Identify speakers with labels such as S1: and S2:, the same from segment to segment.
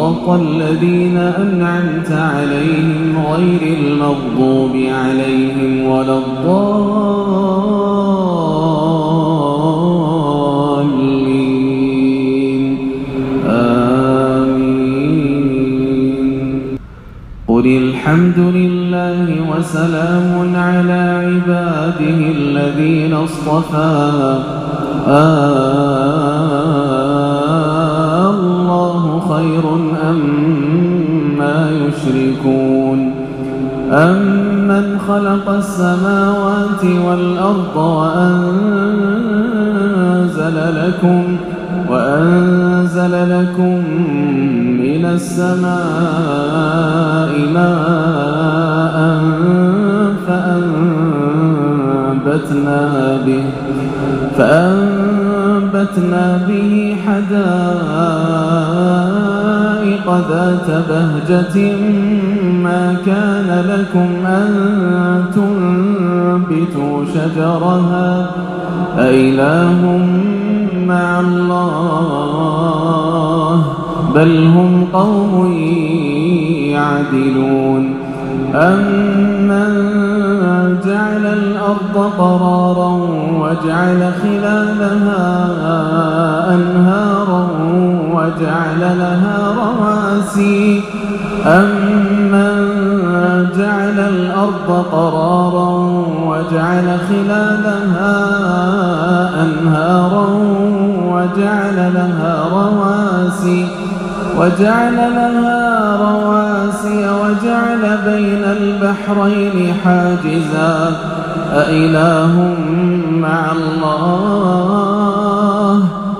S1: صراط الذين أنعمت عليهم غير المغضوب عليهم ولا الضالين. آمين. قل الحمد لله وسلام على عباده الذين اصطفى. آه خير أما يشركون أمن خلق السماوات والأرض وأنزل لكم وأنزل لكم من السماء ماء فأنبتنا به فأنبتنا به حدائق ذات بهجة ما كان لكم أن تنبتوا شجرها أإله مع الله بل هم قوم يعدلون أمن جعل الأرض قرارا وجعل خلالها أنهارا وجعل لها رواسي. أمن جعل الأرض قرارا وجعل خلالها أنهارا وجعل لها رواسي. وجعل لها رواسي وجعل بين البحرين حاجزا. أإله مع الله.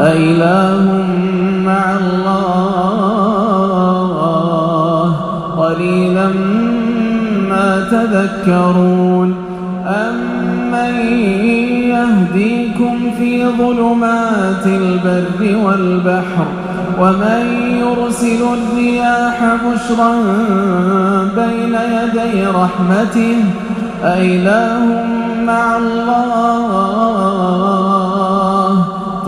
S1: أإله مع الله قليلا ما تذكرون أمن يهديكم في ظلمات البر والبحر ومن يرسل الرياح بشرا بين يدي رحمته أإله مع الله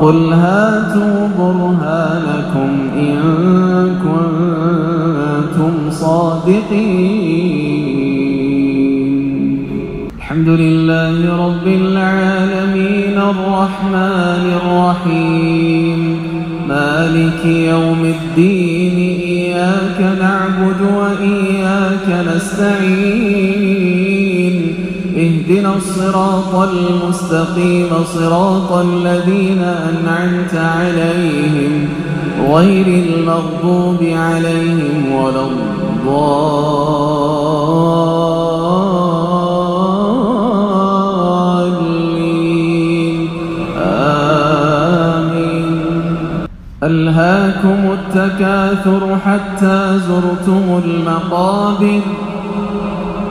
S1: قل هاتوا برهانكم إن كنتم صادقين. الحمد لله رب العالمين الرحمن الرحيم. مالك يوم الدين إياك نعبد وإياك نستعين. اهدنا الصراط المستقيم صراط الذين أنعمت عليهم غير المغضوب عليهم ولا الضالين. آمين. ألهاكم التكاثر حتى زرتم المقابر